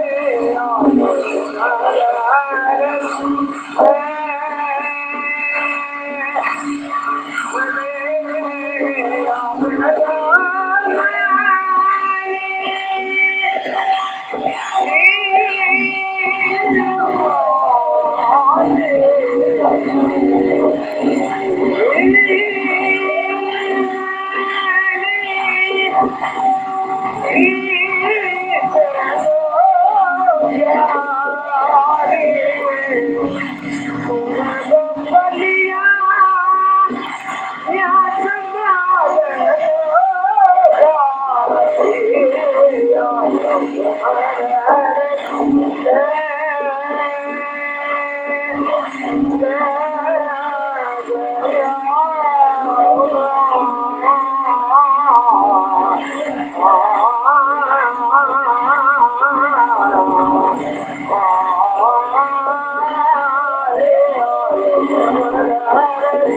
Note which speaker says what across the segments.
Speaker 1: Yeah. Yeah.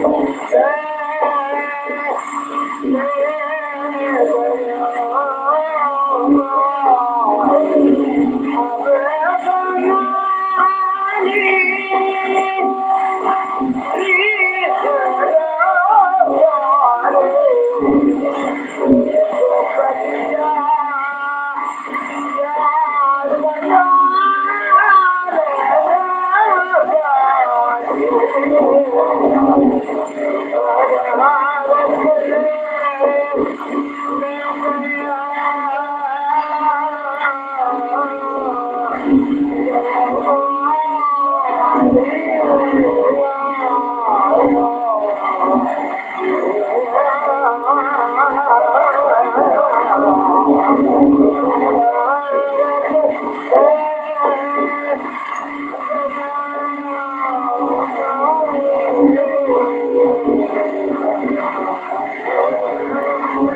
Speaker 1: Gracias. Thank you.